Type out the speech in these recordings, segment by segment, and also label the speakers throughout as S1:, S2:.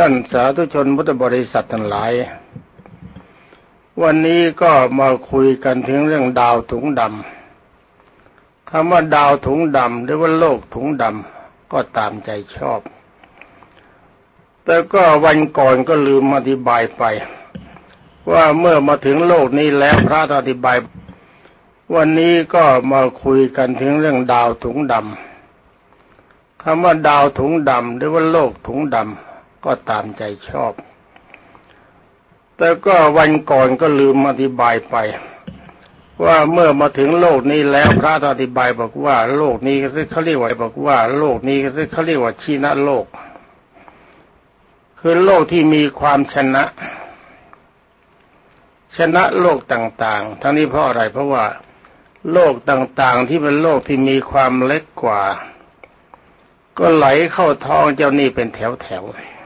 S1: ท่านสาธุชนพุทธบริษัททั้งหลาย วันนี้ก็มาคุยกันถึงเรื่องดาวถุงดำคำว่าดาวถุงดำหรือว่าโลกถุงดำก็ตามใจชอบ แต่ก็วันก่อนก็ลืมอธิบายไป ว่าเมื่อมาถึงโลกนี้แล้วพระอธิบาย วันนี้ก็มาคุยกันถึงเรื่องดาวถุงดำคำว่าดาวถุงดำหรือว่าโลกถุงดำ ก็ตามใจชอบ แต่ก็วันก่อนก็ลืมอธิบายไป ว่าเมื่อมาถึงโลกนี้แล้วพระอธิบายบอกว่า โลกนี้เขาเรียกว่าบอกว่า โลกนี้เขาเรียกว่าชีนะโลก คือโลกที่มีความชนะ ชนะโลกต่างๆ ทั้งนี้เพราะอะไรเพราะว่าโลกต่างๆ ที่เป็นโลกที่มีความเล็กกว่า ก็ไหลเข้าท้องเจ้านี่เป็นแถวๆ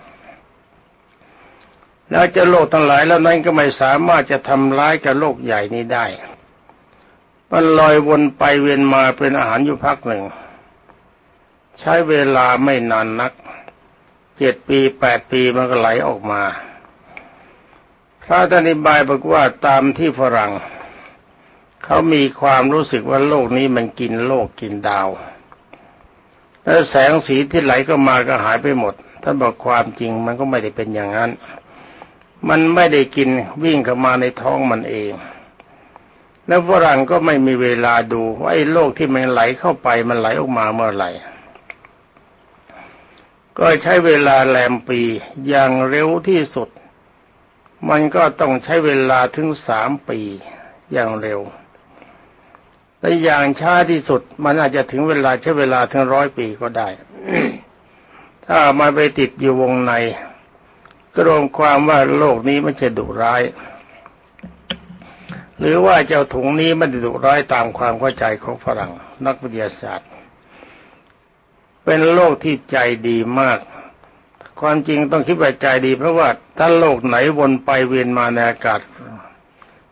S1: แล้วจะโลกทั้งหลายแล้วนั้นก็ไม่สามารถจะทำร้ายกับโลกใหญ่นี้ได้ มันลอยวนไปเวียนมาเป็นอาหารอยู่พักหนึ่ง ใช้เวลาไม่นานนักเจ็ดปีแปดปีมันก็ไหลออกมา พระธนิบายบอกว่าตามที่ฝรั่งเขามีความรู้สึกว่าโลกนี้มันกินโลกกินดาว แล้วแสงสีที่ไหลก็มาก็หายไปหมดท่านบอกความจริงมันก็ไม่ได้เป็นอย่างนั้น มันไม่ได้กินวิ่งเข้ามาในท้องมันเอง แล้วฝรั่งก็ไม่มีเวลาดูว่าไอ้โรคที่มันไหลเข้าไปมันไหลออกมาเมื่อไหร่ ก็ใช้เวลาแรมปีอย่างเร็วที่สุด มันก็ต้องใช้เวลาถึงสามปีอย่างเร็วและอย่างช้าที่สุด มันอาจจะถึงเวลาใช้เวลาถึงร้อยปีก็ได้ ถ้ามาไปติดอยู่วงใน ก็รวมความว่าโลกนี้ไม่ใช่ดุร้าย หรือว่าเจ้าถุงนี้ไม่ได้ดุร้ายตามความเข้าใจของฝรั่งนักวิทยาศาสตร์ เป็นโลกที่ใจดีมาก ความจริงต้องคิดว่าใจดีเพราะว่าถ้าโลกไหนวนไปเวียนมาในอากาศ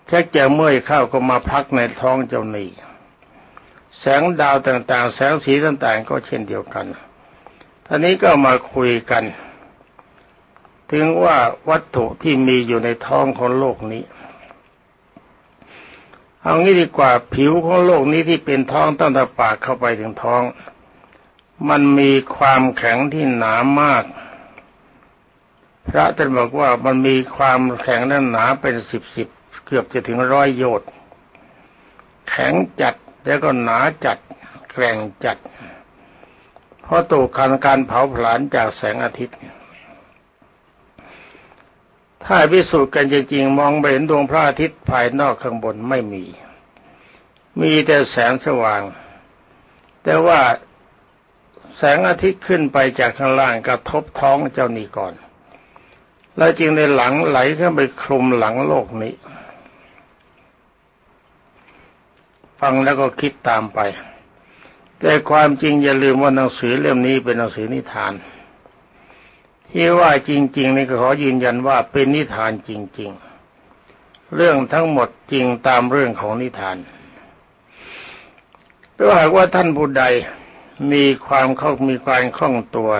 S1: แค่จะเมื่อยเข้าก็มาพักในท้องเจ้าหนี้แสงดาวต่างๆ แสงสีต่างๆ ก็เช่นเดียวกันท่านี้ก็มาคุยกัน ถึงว่าวัตถุที่มีอยู่ในท้องของโลกนี้ เอางี้ดีกว่าผิวของโลกนี้ที่เป็นท้องตั้งแต่ปากเข้าไปถึงท้อง มันมีความแข็งที่หนามาก พระท่านบอกว่ามันมีความแข็งนั้นหนาเป็นสิบสิบเกือบจะถึงร้อยโยชน์แข็งจัดแล้วก็หนาจัดแกร่งจัด เพราะตูคันการเผาผลาญจากแสงอาทิตย์ ถ้าพิสูจน์กันจริงๆมองไปเห็นดวงพระอาทิตย์ภายนอกข้างบนไม่มี มีแต่แสงสว่าง แต่ว่าแสงอาทิตย์ขึ้นไปจากข้างล่างกระทบท้องเจ้านี่ก่อน แล้วจึงในหลังไหลขึ้นไปคลุมหลังโลกนี้ ฟังแล้วก็คิดตามไป แต่ความจริงอย่าลืมว่าหนังสือเล่มนี้เป็นหนังสือนิทาน ที่ว่าจริงๆนี่ก็ขอยืนยันว่าเป็นนิทานจริง ๆ เรื่องทั้งหมดจริงตามเรื่องของนิทานถ้าหากว่าท่านผู้ใดมีความเข้ามีความคล่องตัว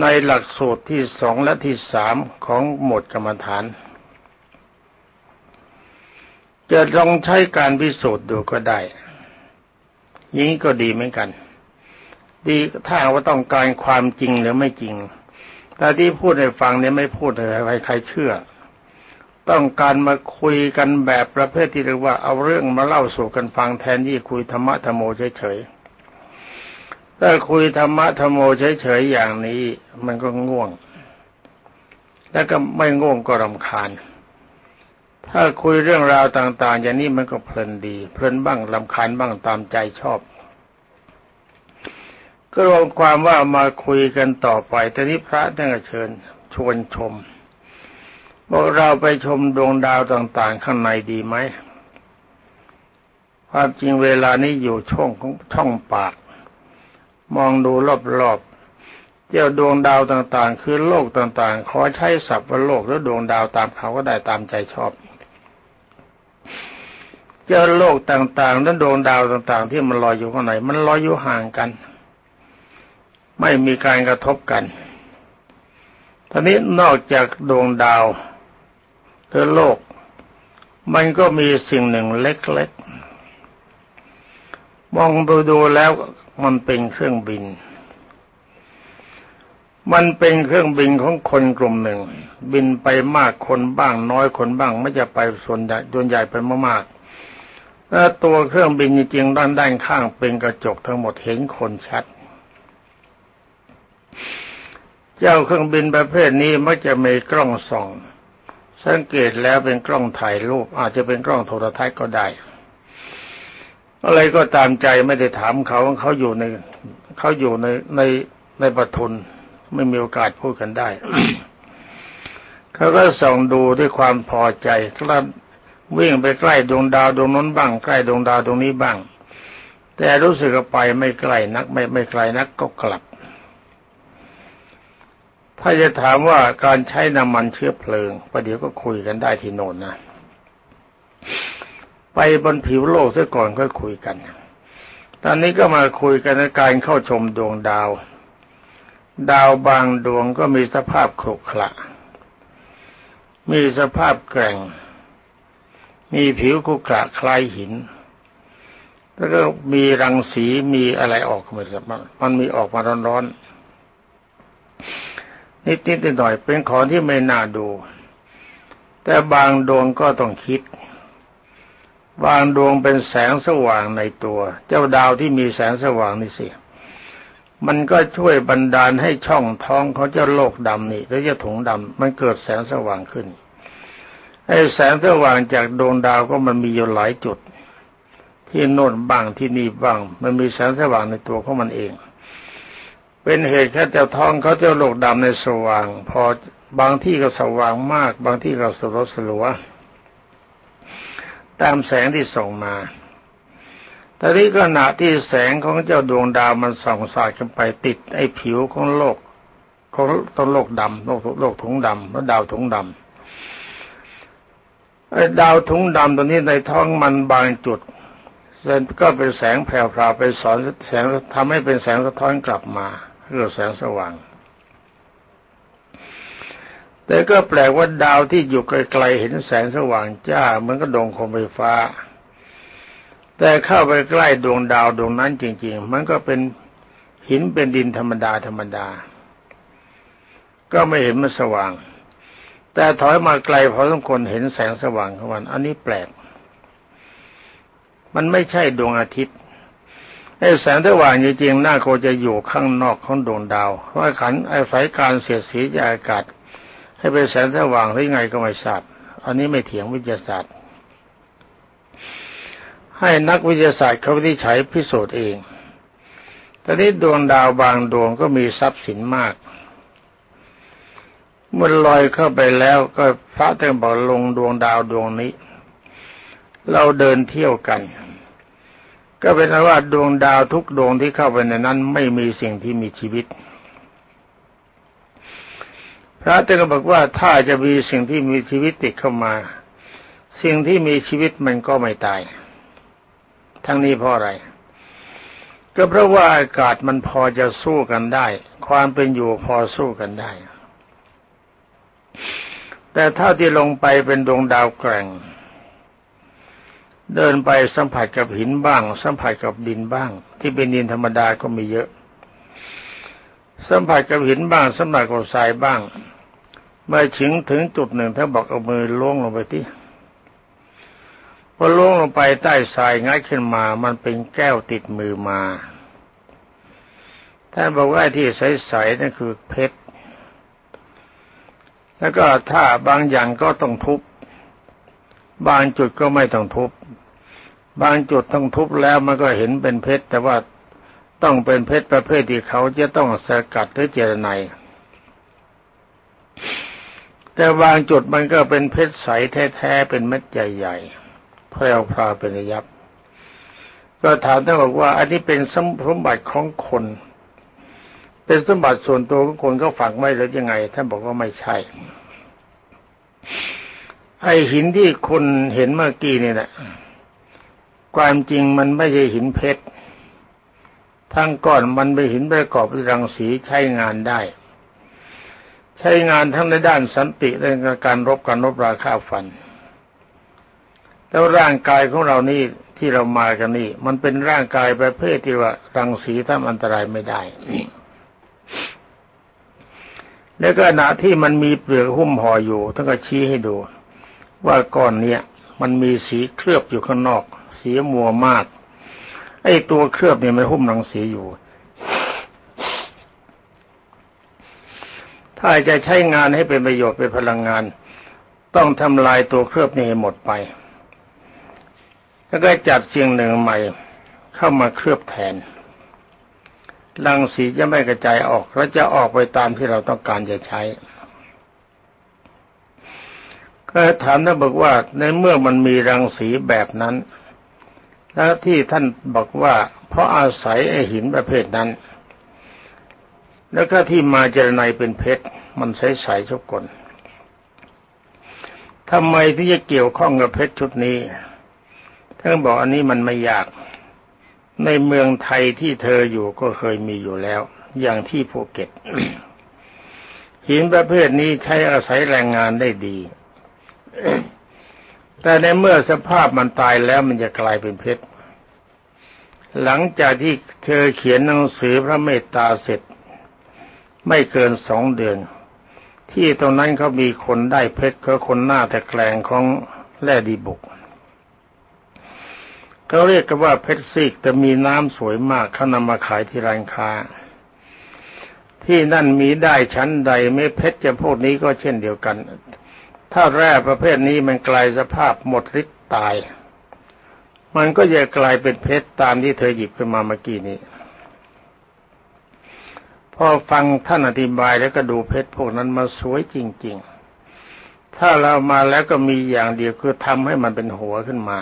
S1: ในหลักสูตรที่สองและที่สามของหมวดกรรมฐาน จะลองใช้การพิสูจน์ดูก็ได้ยิ่งก็ดีเหมือนกัน ดีถ้าว่าต้องการความจริงหรือไม่จริง แต่ที่พูดให้ฟังเนี่ยไม่พูดให้ใครเชื่อ ต้องการมาคุยกันแบบประเภทที่เรียกว่าเอาเรื่องมาเล่าสู่กันฟังแทนที่คุยธรรมะธรรมโมเฉยๆถ้าคุยธรรมะธรรมโมเฉยๆอย่างนี้ มันก็ง่วง แล้วก็ไม่ง่วงก็รำคาญ ถ้าคุยเรื่องราวต่าง ๆ อย่างนี้มันก็เพลินดี เพลินบ้างรำคาญบ้างตามใจชอบ ก็รวมความว่ามาคุยกันต่อไปแต่นี้พระท่านก็เชิญชวนชมบอกเราไปชมดวงดาวต่างๆ ข้างในดีไหมความจริงเวลานี้อยู่ช่องของช่องปาก มองดูรอบๆเจ้าดวงดาวต่างๆ คือโลกต่างๆ ขอใช้ศัพท์ว่าโลกแล้วดวงดาวตามเขาก็ได้ตามใจชอบ เจ้าโลกต่างๆนั้นดวงดาวต่างๆ ที่มันลอยอยู่ข้างในมันลอยอยู่ห่างกัน ไม่มีการกระทบกันตอนนี้นอกจากดวงดาวหรือโลก มันก็มีสิ่งหนึ่งเล็กๆ มองไปดูแล้วมันเป็นเครื่องบิน มันเป็นเครื่องบินของคนกลุ่มหนึ่ง บินไปมากคนบ้างน้อยคนบ้างไม่จะไปส่วนใหญ่ส่วนใหญ่ไปมากๆแล้วตัวเครื่องบินจริงๆด้านด้านข้างเป็นกระจกทั้งหมดเห็นคนชัด เจ้าเครื่องบินประเภทนี้มักจะมีกล้องส่อง สังเกตแล้วเป็นกล้องถ่ายรูป อาจจะเป็นกล้องโทรทัศน์ก็ได้ อะไรก็ตามใจไม่ได้ถามเขาเขาอยู่ในเขาอยู่ในในในปทุนไม่มีโอกาสพูดกันได้ เขาก็ส่องดูด้วยความพอใจครับวิ่งไปใกล้ดวงดาวดวงนั้นบ้าง ใกล้ดวงดาวตรงนี้บ้าง แต่รู้สึกว่าไปไม่ใกลนัก ไม่ไม่ไกลนักก็กลับ ถ้าจะถามว่าการใช้น้ำมันเชื้อเพลิงประเดี๋ยวก็คุยกันได้ที่โน่นนะ ไปบนผิวโลกซะก่อนค่อยคุยกัน ตอนนี้ก็มาคุยกันในการเข้าชมดวงดาว ดาวบางดวงก็มีสภาพขรุขระมีสภาพแกร่ง มีผิวขรุขระคล้ายหินแล้วก็มีรังสีมีอะไรออกมามันมีออกมาร้อนๆ นิดนิดหน่อยเป็นของที่ไม่น่าดู แต่บางดวงก็ต้องคิด บางดวงเป็นแสงสว่างในตัว เจ้าดาวที่มีแสงสว่างนี่สิมันก็ช่วยบันดาลให้ช่องท้องเขาเจ้าโลกดำนี่หรือเจ้าถุงดำมันเกิดแสงสว่างขึ้นไอ้แสงสว่างจากดวงดาวก็มันมีอยู่หลายจุด ที่โน่นบ้างที่นี่บ้าง มันมีแสงสว่างในตัวของมันเอง เป็นเหตุแค่แต่ท้องเขาเจะโลกดำในสว่าง พอบางที่ก็สว่างมาก บางที่ก็สลสลัวตามแสงที่ส่งมาแต่ที่ขณะที่แสงของเจ้าดวงดาวมันส่องสาดกันไปติดไอ้ผิวของโลกของต้นโลกดำโลกโลกถุงดำแล้วดาวถุงดำไอ้ดาวถุงดำตัวนี้ในท้องมันบางจุดก็เป็นแสงแผ่วๆไปสอนแสงทำให้เป็นแสงสะท้อนกลับมา เกิดแสงสว่าง แต่ก็แปลกว่าดาวที่อยู่ไกลๆเห็นแสงสว่างจ้าเหมือนกับดวงคมไฟฟ้า แต่เข้าไปใกล้ดวงดาวดวงนั้นจริง ๆ มันก็เป็นหินเป็นดินธรรมดาธรรมดา ก็ไม่เห็นมันสว่าง แต่ถอยมาไกลพอสมควรเห็นแสงสว่างของมัน อันนี้แปลก มันไม่ใช่ดวงอาทิตย์ ไอ้แสงสว่างจริงๆหน้าโคจะอยู่ข้างนอกของดวงดาวเพราะขันไอ้ไฟการเสียดสีจากอากาศ ให้เป็นแสงสว่างหรือไงก็ไม่ทราบอันนี้ไม่เถียงวิทยาศาสตร์ ให้นักวิทยาศาสตร์เขาวิจัยพิสูจน์เองตอนนี้ดวงดาวบางดวงก็มีทรัพย์สินมากเมื่อลอยเข้าไปแล้วก็พระแต่บอกลงดวงดาวดวงนี้ เราเดินเที่ยวกัน ก็เป็นว่าดวงดาวทุกดวงที่เข้าไปในนั้น ไม่มีสิ่งที่มีชีวิต พระเจ้าก็บอกว่าถ้าจะมีสิ่งที่มีชีวิตติดเข้ามา สิ่งที่มีชีวิตมันก็ไม่ตาย ทั้งนี้เพราะอะไร ก็เพราะว่าอากาศมันพอจะสู้กันได้ ความเป็นอยู่พอสู้กันได้ แต่ถ้าที่ลงไปเป็นดวงดาวแกร่ง เดินไปสัมผัสกับหินบ้าง สัมผัสกับดินบ้าง ที่เป็นดินธรรมดาก็มีเยอะ สัมผัสกับหินบ้างสัมผัสกับทรายบ้าง เมื่อถึงถึงจุดหนึ่งท่านบอกเอามือล้วงลงไปที่พอล้วงลงไปใต้ทรายง่ายขึ้นมา มันเป็นแก้วติดมือมาท่านบอกว่าที่ใสๆนั่นคือเพชร แล้วก็ถ้าบางอย่างก็ต้องทุบ บางจุดก็ไม่ต้องทุบ บางจุดต้องทุบแล้วมันก็เห็นเป็นเพชร แต่ว่าต้องเป็นเพชรประเภทที่เขาจะต้องสกัดหรือเจรไนแต่บางจุดมันก็เป็นเพชรใสแท้ๆเป็นเม็ดใหญ่ๆแพรวพราเป็นยับ ก็ถามท่านบอกว่า อันนี้เป็นสมบัติของคน เป็นสมบัติส่วนตัวของคนก็ฝังไม่หรือยังไงท่านบอกว่าไม่ใช่ ไอหินที่คุณเห็นเมื่อกี้นี่แหละ ความจริงมันไม่ใช่หินเพชร ทั้งก้อนมันเป็นหินประกอบด้วยรังสีใช้งานได้ ใช้งานทั้งในด้านสันติและการรบการรบราฆ่าฟัน แล้วร่างกายของเรานี่ที่เรามากันนี่ มันเป็นร่างกายประเภทที่ว่ารังสีทำอันตรายไม่ได้แล้วก็ขณะที่มันมีเปลือกหุ้มห่ออยู่ท่านก็ชี้ให้ดู ว่าก้อนเนี้ยมันมีสีเคลือบอยู่ข้างนอก สีมัวมาก ไอ้ตัวเคลือบเนี่ยมันหุ้มรังสีอยู่ ถ้าจะใช้งานให้เป็นประโยชน์เป็นพลังงาน ต้องทำลายตัวเคลือบนี้ให้หมดไป แล้วก็จัดเสียงหนึ่งใหม่ เข้ามาเคลือบแทนรังสีจะไม่กระจายออกและจะออกไปตามที่เราต้องการจะใช้ก็ถามท่านบอกว่าในเมื่อมันมีรังสีแบบนั้น แล้วที่ท่านบอกว่าเพราะอาศัยไอหินประเภทนั้น แล้วก็ที่มาเจรไนเป็นเพชรมันใสๆชุกคนทำไมที่จะเกี่ยวข้องกับเพชรชุดนี้ท่านบอกอันนี้มันไม่ยาก ในเมืองไทยที่เธออยู่ก็เคยมีอยู่แล้ว อย่างที่ภูเก็ตหินประเภทนี้ใช้อาศัยแรงงานได้ดี แต่ในเมื่อสภาพมันตายแล้วมันจะกลายเป็นเพชร หลังจากที่เธอเขียนหนังสือพระเมตตาเสร็จ ไม่เกินสองเดือน ที่ตรงนั้นเขามีคนได้เพชรก็คนหน้าแต่แกลงของแร่ดีบุกเขาเรียกกันว่าเพชรซีกแต่มีน้ำสวยมากเขานำมาขายที่ร้านค้า ที่นั่นมีได้ชั้นใดไม่เพชรจะพวกนี้ก็เช่นเดียวกัน ถ้าแร่ประเภทนี้มันกลายสภาพหมดฤทธิ์ตาย มันก็จะกลายเป็นเพชรตามที่เธอหยิบขึ้นมาเมื่อกี้นี้ พอฟังท่านอธิบายแล้วก็ดูเพชรพวกนั้นมาสวยจริง ๆ ถ้าเรามาแล้วก็มีอย่างเดียวคือทำให้มันเป็นหัวขึ้นมา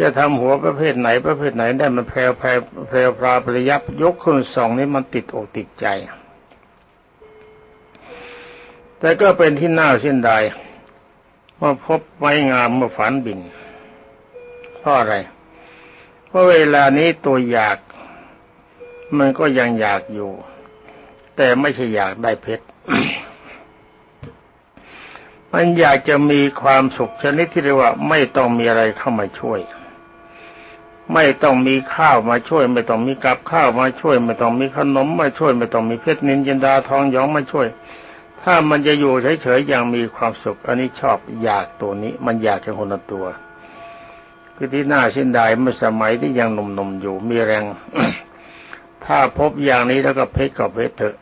S1: จะทำหัวประเภทไหนประเภทไหนได้มันแพรวแพรวแพรวพราปริยับยกขึ้นสองนี้มันติดอกติดใจ แต่ก็เป็นที่น่าเส้นใดว่าพบไม้งามเมื่อฝันบินเพราะอะไร เพราะเวลานี้ตัวอยาก มันก็ยังอยากอยู่ แต่ไม่ใช่อยากได้เพชรมันอยากจะมีความสุขชนิดที่เรียกว่า ไม่ต้องมีอะไรเข้ามาช่วย ไม่ต้องมีข้าวมาช่วย ไม่ต้องมีกับข้าวมาช่วย ไม่ต้องมีขนมมาช่วย ไม่ต้องมีเพชรนินจินดาทองยองมาช่วย ถ้ามันจะอยู่เฉยๆอย่างมีความสุข อันนี้ชอบอยากตัวนี้ มันอยากแค่คนละตัวคือที่น่าเส้นดายเมื่อสมัยที่ยังหนุ่มๆอยู่มีแรง ถ้าพบอย่างนี้แล้วก็เพชรก็เพชรเถอะ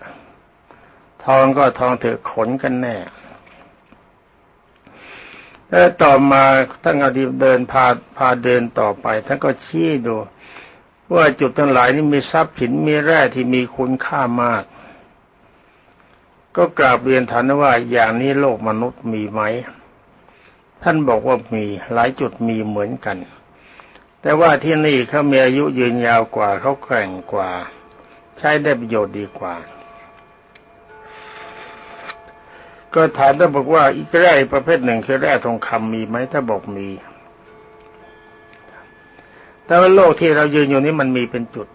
S1: ทองก็ทองเถอะขนกันแน่แล้วต่อมาท่านอดีเดินพาพาเดินต่อไปท่านก็ชี้ดู ว่าจุดทั้งหลายนี้มีทรัพย์สินมีแร่ที่มีคุณค่ามาก ก็กราบเรียนฐานว่าอย่างนี้โลกมนุษย์มีไหม ท่านบอกว่ามีหลายจุดมีเหมือนกัน แต่ว่าที่นี่เขามีอายุยืนยาวกว่าเขาแข่งกว่า ใช้ได้ประโยชน์ดีกว่า ก็ถามท่านบอกว่าอีกแร่ประเภทหนึ่งคือแร่ทองคำมีไหมถ้าบอกมี แต่ว่าโลกที่เรายืนอยู่นี้มันมีเป็นจุด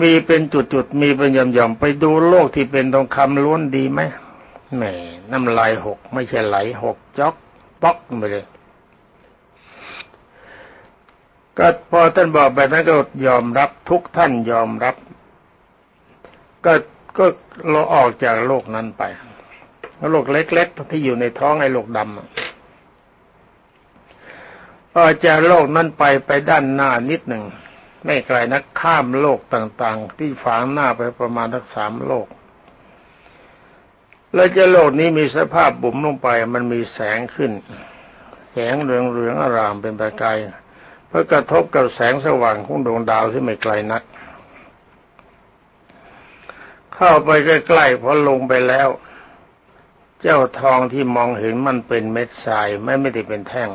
S1: มีเป็นจุดๆ มีเป็นหย่อมๆ ไปดูโลกที่เป็นทองคำล้วนดีไหมแหมน้ำลายหก ไม่ใช่ไหลหกจอกป๊อกไปเลย ก็พอท่านบอกแบบนั้นก็ยอมรับทุกท่านยอมรับ ก็ก็เราออกจากโลกนั้นไปโลกเล็ก ๆ ที่อยู่ในท้องไอ้โลกดำออกจากโลกนั้นไปไปด้านหน้านิดหนึ่ง ไม่ไกลนักข้ามโลกต่างๆ ที่ฝางหน้าไปประมาณทั้งสามโลก แล้วจะโลกนี้มีสภาพบุ๋มลงไป มันมีแสงขึ้น แสงเหลืองๆอารามเป็นประกายเพื่อกระทบกับแสงสว่างของดวงดาวที่ไม่ไกลนัก เข้าไปใกล้ๆพอลงไปแล้ว เจ้าทองที่มองเห็นมันเป็นเม็ดทรายไม่ไม่ได้เป็นแท่ง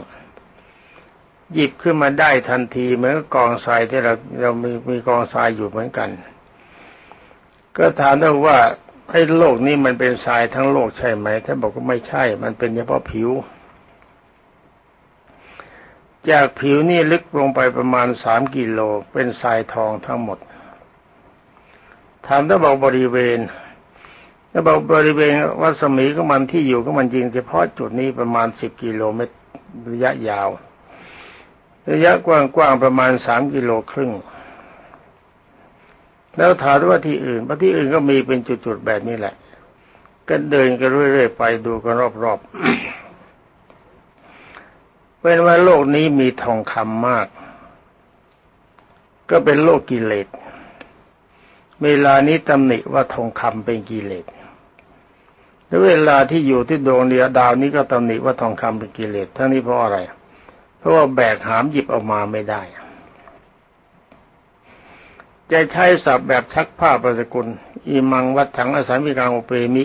S1: หยิบขึ้นมาได้ทันทีเหมือนกองทรายที่เราเรามีมีกองทรายอยู่เหมือนกัน ก็ถามได้ว่าไอ้โลกนี้มันเป็นทรายทั้งโลกใช่ไหมท่านบอกว่าไม่ใช่ มันเป็นเฉพาะผิว จากผิวนี่ลึกลงไปประมาณสามกิโลเป็นทรายทองทั้งหมดถามถ้าบอกบริเวณแล้วบอกบริเวณวัดสมีของมันที่อยู่ของมันจริงเฉพาะจุดนี้ประมาณสิบกิโลเมตรระยะยาว ระยะกว้างๆประมาณสามกิโลครึ่ง แล้วถามว่าที่อื่นเพระที่อื่นก็มีเป็นจุดๆแบบนี้แหละ ก็เดินกันเรื่อยๆไปดูกันรอบๆเป็นว่าโลกนี้มีทองคำมาก ก็เป็นโลกกิเลสเวลานี้ตำหนิว่าทองคำเป็นกิเลสแล้วเวลาที่อยู่ที่ดวงเดียดาวนี้ก็ตำหนิว่าทองคำเป็นกิเลสทั้งนี้เพราะอะไรเเพราะว่าแบกหามหยิบออกมาไม่ได้ จะใช้ศัพท์แบบชักผ้าประสกุลอิมังวัดถังอสัมิกังอุเปมิ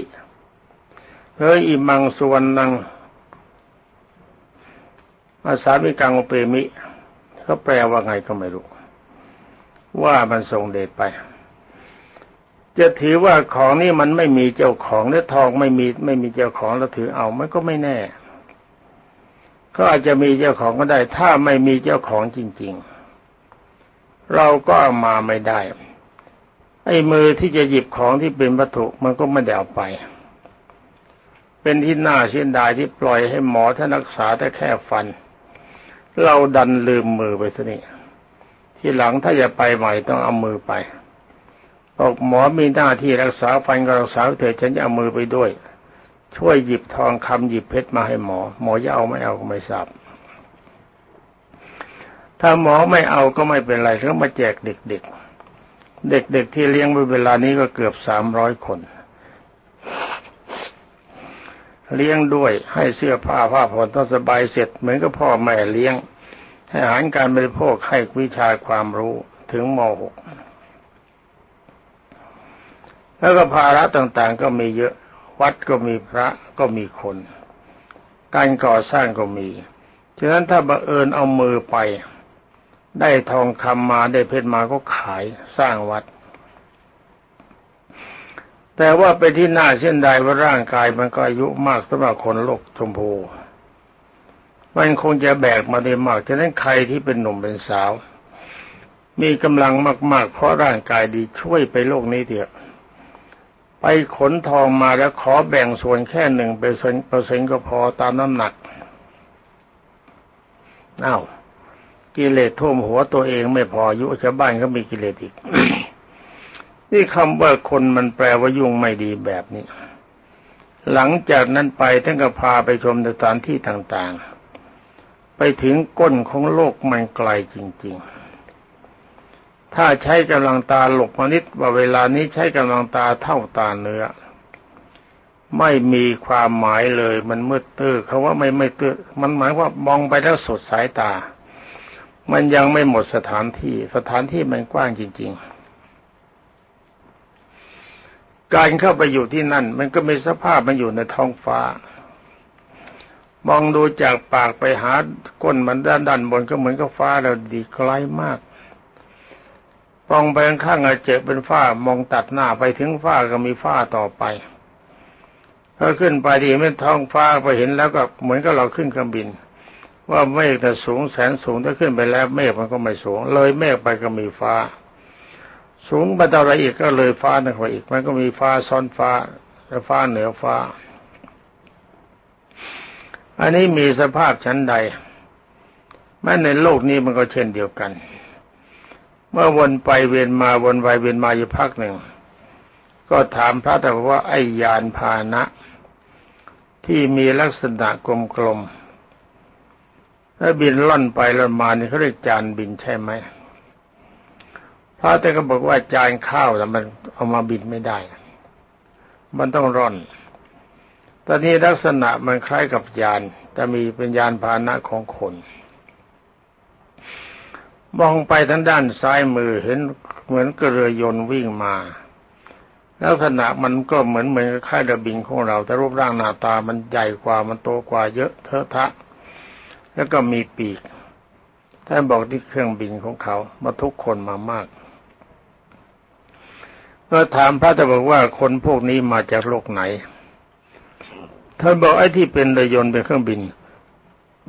S1: เฮ้ยอิมังสุวรรณังอาสามิกังอุเปมิเขาแปลว่าไงก็ไม่รู้ ว่ามันทรงเดชไป จะถือว่าของนี้มันไม่มีเจ้าของหรือทองไม่มีไม่มีเจ้าของแล้วถือเอามันก็ไม่แน่ ก็อาจจะมีเจ้าของก็ได้ ถ้าไม่มีเจ้าของจริง ๆ เราก็เอามาไม่ได้ ไอ้มือที่จะหยิบของที่เป็นวัตถุมันก็ไม่ได้เอาไป เป็นที่น่าเสียดายที่ปล่อยให้หมอท่านรักษาแต่แค่ฟัน เราดันลืมมือไปซะนี่ที่หลังถ้าจะไปใหม่ต้องเอามือไปบอกหมอมีหน้าที่รักษาฟันก็รักษาเถิดฉันจะเอามือไปด้วย ช่วยหยิบทองคำหยิบเพชรมาให้หมอ หมอจะเอาไม่เอาก็ไม่ทราบถ้าหมอไม่เอาก็ไม่เป็นไรเขามาแจกเด็กๆ เด็กๆที่เลี้ยงไว้เวลานี้ก็เกือบสามร้อยคน เลี้ยงด้วยให้เสื้อผ้าผ้าผ่อนต้องสบายเสร็จ เหมือนกับพ่อแม่เลี้ยง ให้อาหารการบริโภคให้วิชาความรู้ถึงม .6 แล้วก็ภาระต่างๆก็มีเยอะ วัดก็มีพระก็มีคน การก่อสร้างก็มี ฉะนั้นถ้าบังเอิญเอามือไป ได้ทองคำมาได้เพชรมาก็ขายสร้างวัด แต่ว่าไปที่หน้าเช่นใดว่าร่างกายมันก็อายุมากสำหรับคนโลกชมพูมันคงจะแบกมาได้มากฉะนั้นใครที่เป็นหนุ่มเป็นสาว มีกำลังมาก ๆ เพราะร่างกายดีช่วยไปโลกนี้เถอะ ไปขนทองมาแล้วขอแบ่งส่วนแค่หนึ่งเปอร์เซ็นต์ก็พอตามน้ำหนักอ้าวกิเลสท่วมหัวตัวเองไม่พอยุชาวบ้านก็มีกิเลสอีก นี่คำว่าคนมันแปลว่ายุ่งไม่ดีแบบนี้ หลังจากนั้นไปท่านก็พาไปชมสถานที่ต่างๆ ไปถึงก้นของโลกมันไกลจริง ๆ ถ้าใช้กำลังตาหลบมานิดว่าเวลานี้ใช้กำลังตาเท่าตาเนื้อ ไม่มีความหมายเลยมันมืดตื้อเขาว่าไม่ไม่ตื้อมันหมายว่ามองไปแล้วสดสายตา มันยังไม่หมดสถานที่ สถานที่มันกว้างจริง ๆ การเข้าไปอยู่ที่นั่น มันก็มีสภาพมันอยู่ในท้องฟ้ามองดูจากปากไปหาก้นมันด้านด้านบนก็เหมือนกับฟ้าเราดีไกลมาก มองไปข้างๆเจอเป็นฝ้ามองตัดหน้าไปถึงฝ้าก็มีฝ้าต่อไปพอขึ้นไปดีไม่ท้องฟ้าไปเห็นแล้วก็เหมือนกับเราขึ้นเครื่องบิน ว่าเมฆแต่สูงแสนสูงถ้าขึ้นไปแล้วเมฆมันก็ไม่สูง เลยเมฆไปก็มีฟ้า สูงไปต่ออะไรอีกก็เลยฟ้านั่นไปอีก มันก็มีฟ้าซ้อนฟ้าและฟ้าเหนือฟ้า อันนี้มีสภาพชั้นใดแม้ในโลกนี้มันก็เช่นเดียวกัน เมื่อวนไปเวียนมาวนไปเวียนมาอยู่พักหนึ่ง ก็ถามพระแต่ว่าไอ้ยานพาหนะ ที่มีลักษณะกลมๆแล้วบินล่อนไปล่อนมานี่เขาเรียกจานบินใช่ไหมพระแต่ก็บอกว่าจานข้าวแต่มันเอามาบินไม่ได้ มันต้องร่อน ตอนนี้ลักษณะมันคล้ายกับยานแต่มีเป็นยานพาหนะของคน มองไปทางด้านซ้ายมือเห็นเหมือนกระเรือยนต์วิ่งมาแล้วขณะมันก็เหมือนเหมือนค่ายเรือบินของเรา แต่รูปร่างหน้าตามันใหญ่กว่ามันโตกว่าเยอะเทอะทะ แล้วก็มีปีกท่านบอกที่เครื่องบินของเขามาทุกคนมามากเมื่อถามพระจะบอกว่าคนพวกนี้มาจากโลกไหนท่านบอกไอ้ที่เป็นเรือยนต์เป็นเครื่องบิน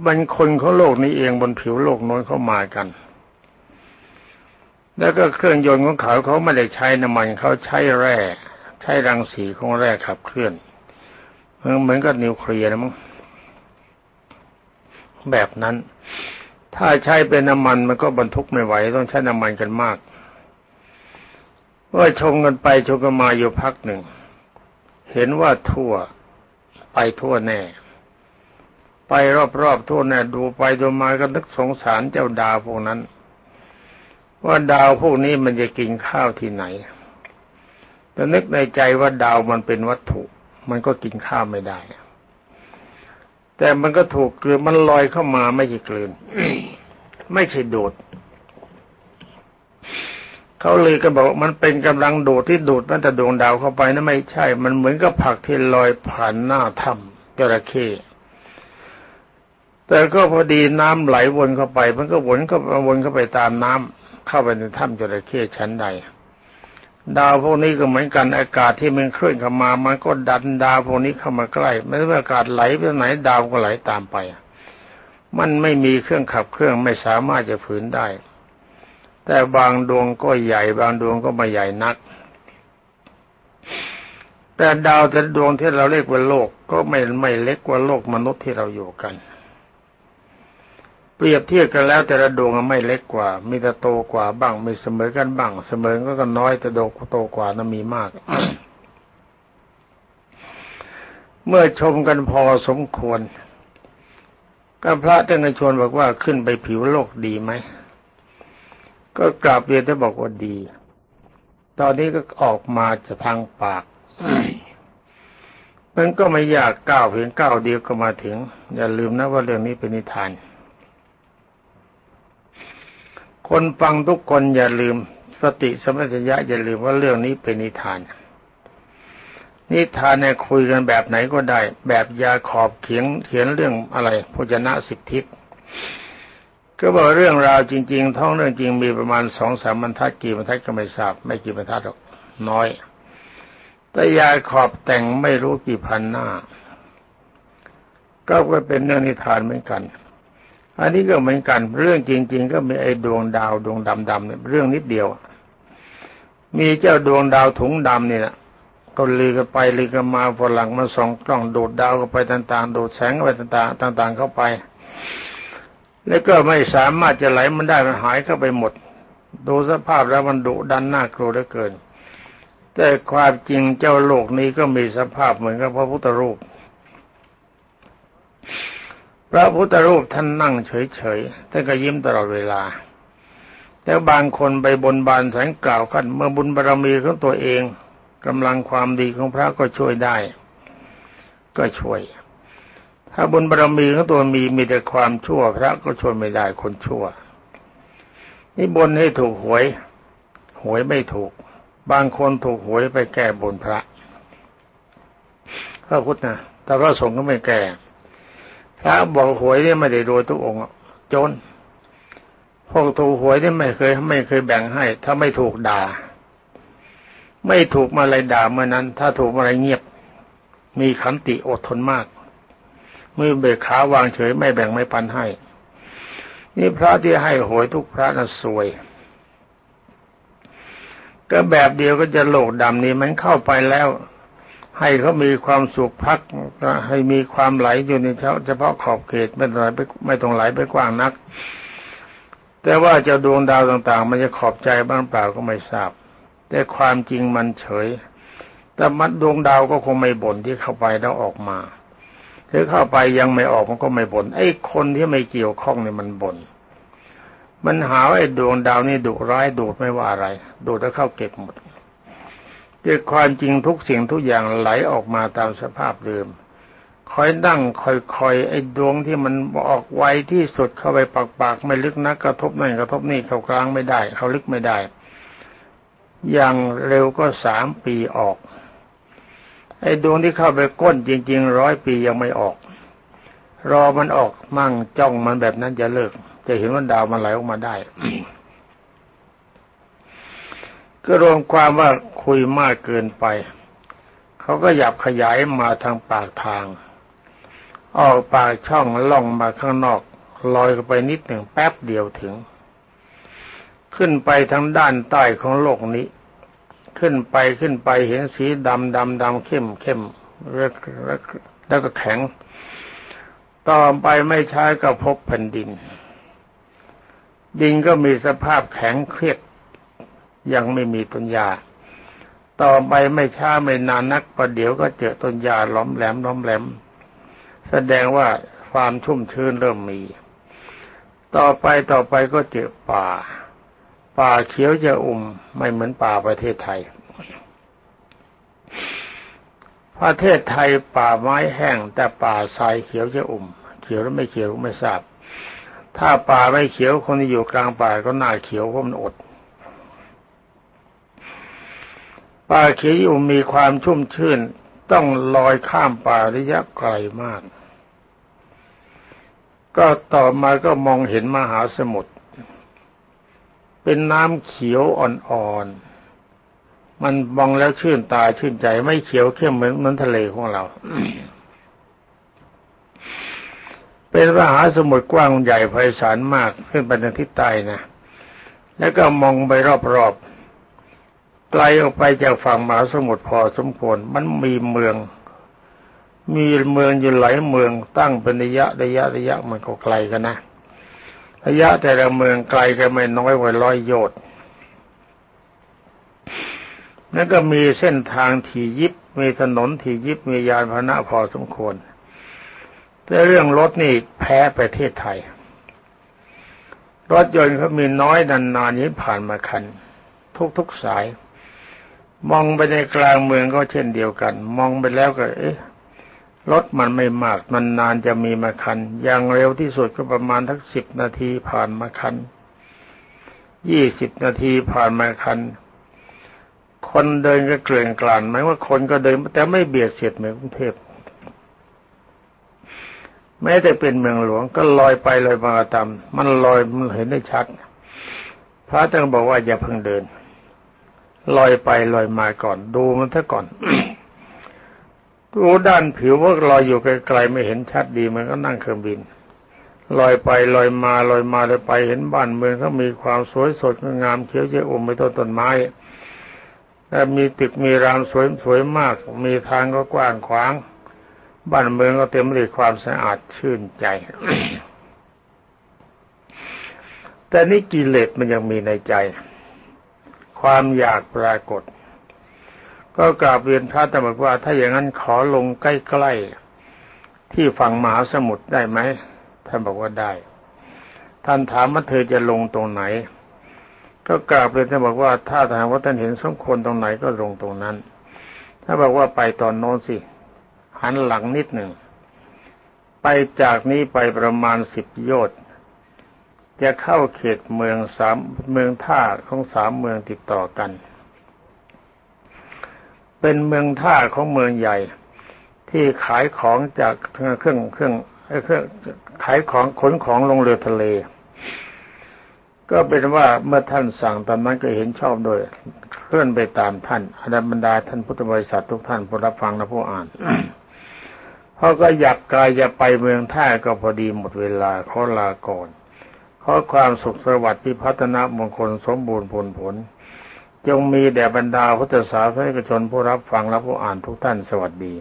S1: มันคนของโลกนี้เองบนผิวโลกโน้นเข้ามากัน แล้วก็เครื่องยนต์ของเขาเขาไม่ได้ใช้น้ำมันเขาใช้แร่ใช้รังสีของแร่ขับเคลื่อนเหมือนกับนิวเคลียร์นะมั้งแบบนั้น ถ้าใช้เป็นน้ำมันมันก็บรรทุกไม่ไหว ต้องใช้น้ำมันกันมากเมื่อชมกันไปชมกันมาอยู่พักหนึ่ง เห็นว่าทั่วไปทั่วแน่ ไปรอบๆทั่วแน่ดูไปดูมาก็นึกสงสารเจ้าดาวพวกนั้น ว่าดาวพวกนี้มันจะกินข้าวที่ไหนแต่นึกในใจว่าดาวมันเป็นวัตถุ มันก็กินข้าวไม่ได้ แต่มันก็ถูกกลืนมันลอยเข้ามาไม่ใช่กลืน ไม่ใช่โดดเขาเลยก็บอกมันเป็นกำลังโดดที่ดูดมันจะดวงดาวเข้าไปนะไม่ใช่ มันเหมือนกับผักที่ลอยผ่านหน้าถ้ำจระเข้แต่ก็พอดีน้ำไหลวนเข้าไป มันก็วนเข้าวนเข้าไปตามน้ำ เข้าไปในถ้ำจระเข้ชั้นใด ดาวพวกนี้ก็เหมือนกันอากาศที่มันเคลื่อนเข้ามามันก็ดันดาวพวกนี้เข้ามาใกล้ไม่ว่าอากาศไหลไปไหนดาวก็ไหลตามไป มันไม่มีเครื่องขับเครื่องไม่สามารถจะฝืนได้ แต่บางดวงก็ใหญ่ บางดวงก็ไม่ใหญ่นัก แต่ดาวแต่ดวงที่เราเรียกว่าโลกก็ไม่ไม่เล็กกว่าโลกมนุษย์ที่เราอยู่กัน เปรียบเทียบกันแล้วแต่ละดวงไม่เล็กกว่า มีแต่โตกว่าบ้างไม่เสมอกันบ้าง เสมอก็ก็น้อยแต่โตโตกว่านั้นมีมาก เมื่อชมกันพอสมควรก็พระเจ้าชวนบอกว่าขึ้นไปผิวโลกดีไหมก็กราบเรียนได้บอกว่าดี ตอนนี้ก็ออกมาจะทางปากมันก็ไม่ยากก้าวเพียงก้าวเดียวก็มาถึง อย่าลืมนะว่าเรื่องนี้เป็นนิทาน คนฟังทุกคนอย่าลืมสติสมัชยะอย่าลืมว่าเรื่องนี้เป็นนิทาน นิทานเนี่ยคุยกันแบบไหนก็ได้ แบบยาขอบเขียนเขียนเรื่องอะไรพจนะสิบทิศก็บอกเรื่องราวจริง ๆ ท้องเรื่องจริงมีประมาณสองสามบรรทัดกี่บรรทัดก็ไม่ทราบไม่กี่บรรทัดหรอกน้อยแต่ยาขอบแต่งไม่รู้กี่พันหน้า ก็เป็นเรื่องนิทานเหมือนกัน อันนี้ก็เหมือนกัน เรื่องจริง ๆ ก็มีไอ้ดวงดาวดวงดำๆเนี่ยเรื่องนิดเดียว มีเจ้าดวงดาวถุงดำนี่นะก็ลือกันไปลือกันมาฝรั่งมาส่องกล้องดูดดาวเข้าไปต่างๆดูดแสงเข้าไปต่างๆต่าง ๆ เข้าไป แล้วก็ไม่สามารถจะไหลมันได้มันหายเข้าไปหมด ดูสภาพแล้วมันดุดันน่ากลัวเหลือเกิน แต่ความจริงเจ้าโลกนี้ก็มีสภาพเหมือนกับพระพุทธรูป พระพุทธรูปท่านนั่งเฉยๆท่านก็ยิ้มตลอดเวลาแต่บางคนไปบนบานแสงกล่าวกันเมื่อบุญบารมีของตัวเองกำลังความดีของพระก็ช่วยได้ ก็ช่วย ถ้าบุญบารมีของตัวมีมีแต่ความชั่วพระก็ช่วยไม่ได้คนชั่ว นี่บนให้ถูกหวย หวยไม่ถูก บางคนถูกหวยไปแก้บนพระพระพุทธนะแต่พระสงฆ์ก็ไม่แก้ พระบอกหวยนี่ไม่ได้รวยทุกองค์จนพวกถูกหวยนี่ไม่เคย ไม่เคยแบ่งให้ ถ้าไม่ถูกด่า ไม่ถูกมาอะไรด่าเมื่อนั้น ถ้าถูกมาอะไรเงียบ มีขันติอดทนมากมือเบิกขาวางเฉยไม่แบ่งไม่ปันให้ นี่พระที่ให้หวยทุกพระน่ะสวย ก็แบบเดียวก็จะโลกดำนี้มันเข้าไปแล้ว ให้เขามีความสุขพักให้มีความไหลอยู่ในเฉพาะขอบเขตไม่ต้องไหลไปไม่ต้องไหลไปกว้างนัก แต่ว่าจะดวงดาวต่าง ๆ มันจะขอบใจบ้างเปล่าก็ไม่ทราบ แต่ความจริงมันเฉย แต่มัดดวงดาวก็คงไม่บ่นที่เข้าไปแล้วออกมาหรือเข้าไปยังไม่ออกมันก็ไม่บ่นไอ้คนที่ไม่เกี่ยวข้องเนี่ยมันบ่นมันหาไอ้ดวงดาวนี่ดุร้ายดูดไม่ว่าอะไรดูดแล้วเข้าเก็บหมด แต่ความจริงทุกสิ่งทุกอย่างไหลออกมาตามสภาพเดิมคอยนั่งคอยคอยไอ้ดวงที่มันออกไวที่สุดเข้าไปปากปากไม่ลึกนักกระทบนั่นกระทบนี่เข้ากลางไม่ได้เขาลึกไม่ได้ อย่างเร็วก็สามปีออก ไอ้ดวงที่เข้าไปก้นจริงๆร้อยปียังไม่ออก รอมันออกมั่งจ้องมันแบบนั้นจะเลิก จะเห็นว่าดาวมันไหลออกมาได้ ก็รวมความว่าคุยมากเกินไป เขาก็หยับขยายมาทางปากทาง ออกปากช่องล่องมาข้างนอกลอยไปนิดหนึ่งแป๊บเดียวถึง ขึ้นไปทางด้านใต้ของโลกนี้ ขึ้นไปขึ้นไปเห็นสีดำดำดำเข้มเข้มแล้วก็แข็ง ต่อไปไม่ช้าก็พบแผ่นดิน ดินก็มีสภาพแข็งเครียด ยังไม่มีต้นยา ต่อไปไม่ช้าไม่นานนักประเดี๋ยวก็เจอต้นยาล้อมแหลมล้อมแหลม แสดงว่าความชุ่มชื้นเริ่มมี ต่อไปต่อไปก็เจอป่า ป่าเขียวจะอุ่มไม่เหมือนป่าประเทศไทย ประเทศไทยป่าไม้แห้ง แต่ป่าทรายเขียวจะอุ่ม เขียวหรือไม่เขียวไม่ทราบถ้าป่าไม่เขียวคนที่อยู่กลางป่าก็น่าเขียวเพราะมันอด ป่าเขียวมีความชุ่มชื่น ต้องลอยข้ามป่าระยะไกลมาก ก็ต่อมาก็มองเห็นมหาสมุทรเป็นน้ำเขียวอ่อนๆ มันมองแล้วชื่นตาชื่นใจไม่เขียวเข้มเหมือนเหมือนทะเลของเรา เป็นมหาสมุทรกว้างใหญ่ไพศาลมากขึ้นไปทางทิศใต้นะ แล้วก็มองไปรอบๆ ไกลออกไปจากฝั่งมหาสมุทรพอสมควรมันมีเมือง มีเมืองอยู่หลายเมืองตั้งเป็นระยะระยะระยะมันก็ไกลกันนะ ระยะแต่ละเมืองไกลกันไม่น้อยกว่าร้อยโยชน์แล้วก็มีเส้นทางถี่ยิบมีถนนถี่ยิบมียานพาหนะพอสมควร แต่เรื่องรถนี่แพ้ประเทศไทย รถยนต์เขามีน้อยนานๆนี้ผ่านมาคัน ทุกๆสาย มองไปในกลางเมืองก็เช่นเดียวกัน มองไปแล้วก็ เอ๊ะรถมันไม่มากมันนานจะมีมาคัน อย่างเร็วที่สุดก็ประมาณทักสิบนาทีผ่านมาคันยี่สิบนาทีผ่านมาคัน คนเดินก็เกลื่อนกลานหมายว่าคนก็เดินแต่ไม่เบียดเสียดเหมือนกรุงเทพแม้แต่เป็นเมืองหลวงก็ลอยไปลอยมาตามมันลอยมันเห็นได้ชัด พระต้องบอกว่าอย่าเพิ่งเดิน ลอยไปลอยมาก่อน ดูมันซะก่อนดูด้านผิวว่าลอยอยู่ไกลๆไม่เห็นชัดดีมันก็นั่งเครื่องบินลอยไปลอยมาลอยมาลอยไปเห็นบ้านเมืองเขามีความสวยสดงามเขียวเจ้าอมไปต้นต้นไม้และมีตึกมีรามสวยสวยมาก มีทางก็กว้างขวาง บ้านเมืองก็เต็มไปด้วยความสะอาดชื่นใจ แต่นี่กิเลสมันยังมีในใจ ความอยากปรากฏ ก็กราบเรียนพระธรรมว่า ถ้าอย่างนั้นขอลงใกล้ๆที่ฝั่งมหาสมุทรได้ไหมท่านบอกว่าได้ ท่านถามว่าเธอจะลงตรงไหน ก็กราบเรียนท่านบอกว่า ถ้าถามว่าท่านเห็นสมควรตรงไหนก็ลงตรงนั้นถ้านบอกว่าไปตอนโน้นสิหันหลังนิดหนึ่งไปจากนี้ไปประมาณสิบโยชน์ จะเข้าเขตเมืองสามเมืองท่าของสามเมืองติดต่อกัน เป็นเมืองท่าของเมืองใหญ่ ที่ขายของจากเครื่องเครื่องเครื่องเครื่องขายของขนของลงเรือทะเล ก็เป็นว่าเมื่อท่านสั่งตอนนั้นก็เห็นชอบโดยเคลื่อนไปตามท่านอนับรรดาท่านพุทธบริษัททุกท่านผู้รับฟังและผู้อ่านเพราก็อยากกายจะไปเมืองท่าก็พอดีหมดเวลาขอลาก่อน ขอความสุขสวัสดิ์พิพัฒนามงคลสมบูรณ์ผลผล จงมีแด่บรรดาพุทธศาสนิกชนผู้รับฟังและผู้อ่านทุกท่านสวัสดี